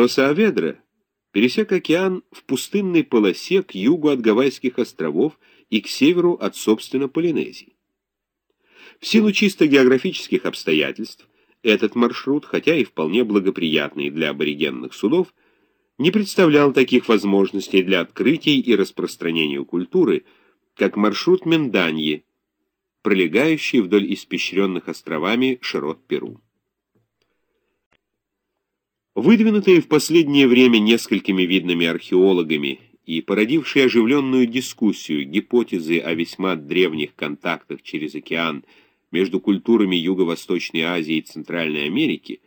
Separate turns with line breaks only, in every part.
то Сааведра пересек океан в пустынной полосе к югу от Гавайских островов и к северу от, собственно, Полинезии. В силу чисто географических обстоятельств этот маршрут, хотя и вполне благоприятный для аборигенных судов, не представлял таких возможностей для открытий и распространения культуры, как маршрут Менданьи, пролегающий вдоль испещренных островами широт Перу. Выдвинутые в последнее время несколькими видными археологами и породившие оживленную дискуссию гипотезы о весьма древних контактах через океан между культурами Юго-Восточной Азии и Центральной Америки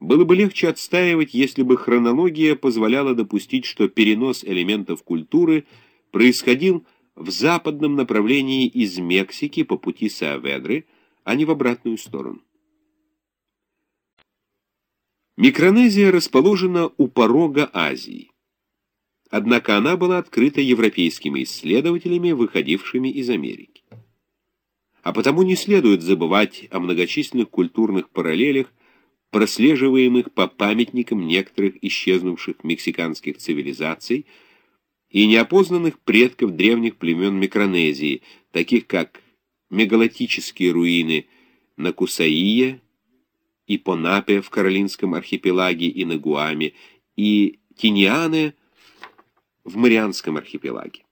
было бы легче отстаивать, если бы хронология позволяла допустить, что перенос элементов культуры происходил в западном направлении из Мексики по пути Сааведры, а не в обратную сторону. Микронезия расположена у порога Азии. Однако она была открыта европейскими исследователями, выходившими из Америки. А потому не следует забывать о многочисленных культурных параллелях, прослеживаемых по памятникам некоторых исчезнувших мексиканских цивилизаций и неопознанных предков древних племен Микронезии, таких как мегалотические руины на Кусаия, и Понапе в Каролинском архипелаге и на Гуаме, и Тиниане в Марианском архипелаге.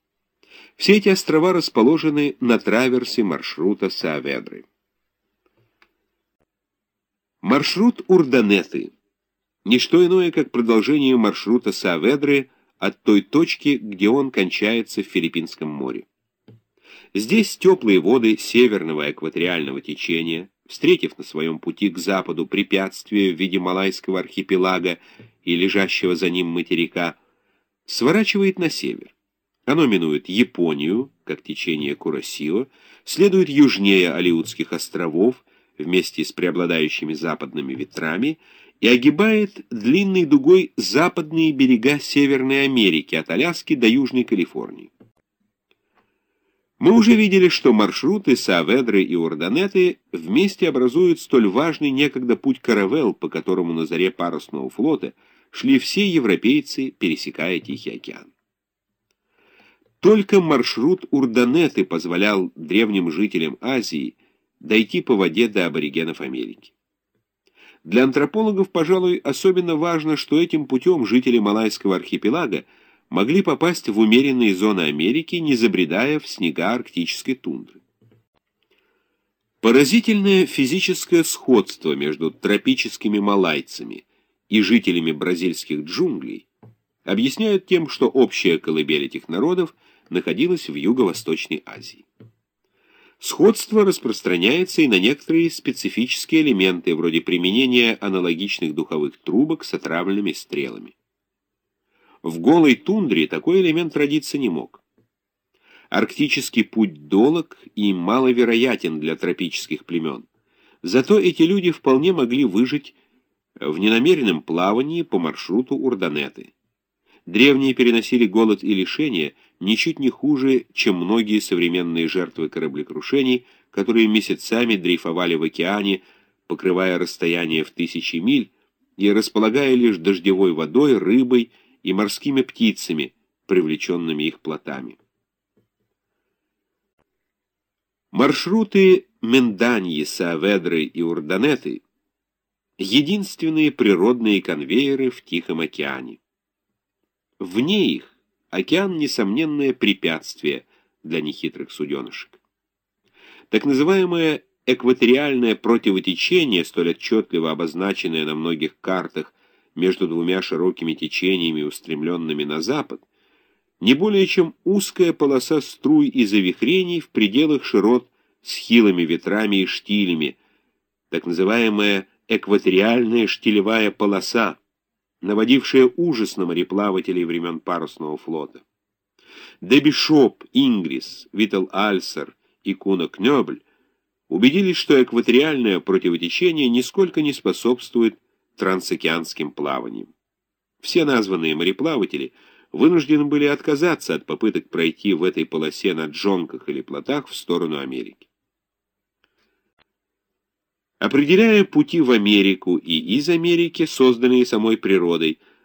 Все эти острова расположены на траверсе маршрута Сааведры. Маршрут Урданеты – не что иное, как продолжение маршрута Сааведры от той точки, где он кончается в Филиппинском море. Здесь теплые воды северного экваториального течения – встретив на своем пути к западу препятствие в виде Малайского архипелага и лежащего за ним материка, сворачивает на север. Оно минует Японию, как течение Куросио, следует южнее Алиутских островов вместе с преобладающими западными ветрами и огибает длинной дугой западные берега Северной Америки от Аляски до Южной Калифорнии. Мы уже видели, что маршруты Сааведры и Урданеты вместе образуют столь важный некогда путь каравел, по которому на заре парусного флота шли все европейцы, пересекая Тихий океан. Только маршрут Урданеты позволял древним жителям Азии дойти по воде до аборигенов Америки. Для антропологов, пожалуй, особенно важно, что этим путем жители Малайского архипелага могли попасть в умеренные зоны Америки, не забредая в снега арктической тундры. Поразительное физическое сходство между тропическими малайцами и жителями бразильских джунглей объясняют тем, что общая колыбель этих народов находилась в Юго-Восточной Азии. Сходство распространяется и на некоторые специфические элементы, вроде применения аналогичных духовых трубок с отравленными стрелами. В голой тундре такой элемент родиться не мог. Арктический путь долог и маловероятен для тропических племен. Зато эти люди вполне могли выжить в ненамеренном плавании по маршруту Урданеты. Древние переносили голод и лишения ничуть не хуже, чем многие современные жертвы кораблекрушений, которые месяцами дрейфовали в океане, покрывая расстояние в тысячи миль и располагая лишь дождевой водой, рыбой и морскими птицами, привлеченными их плотами. Маршруты Менданьи, Сааведры и Урданеты — единственные природные конвейеры в Тихом океане. Вне их океан — несомненное препятствие для нехитрых суденышек. Так называемое экваториальное противотечение, столь отчетливо обозначенное на многих картах между двумя широкими течениями, устремленными на запад, не более чем узкая полоса струй и завихрений в пределах широт с хилыми ветрами и штилями, так называемая экваториальная штилевая полоса, наводившая ужас на мореплавателей времен парусного флота. Дебишоп, Ингрис, Витал Альсер и Куна Кнёбль убедились, что экваториальное противотечение нисколько не способствует трансокеанским плаванием. Все названные мореплаватели вынуждены были отказаться от попыток пройти в этой полосе на джонках или плотах в сторону Америки. определяя пути в Америку и из Америки, созданные самой природой,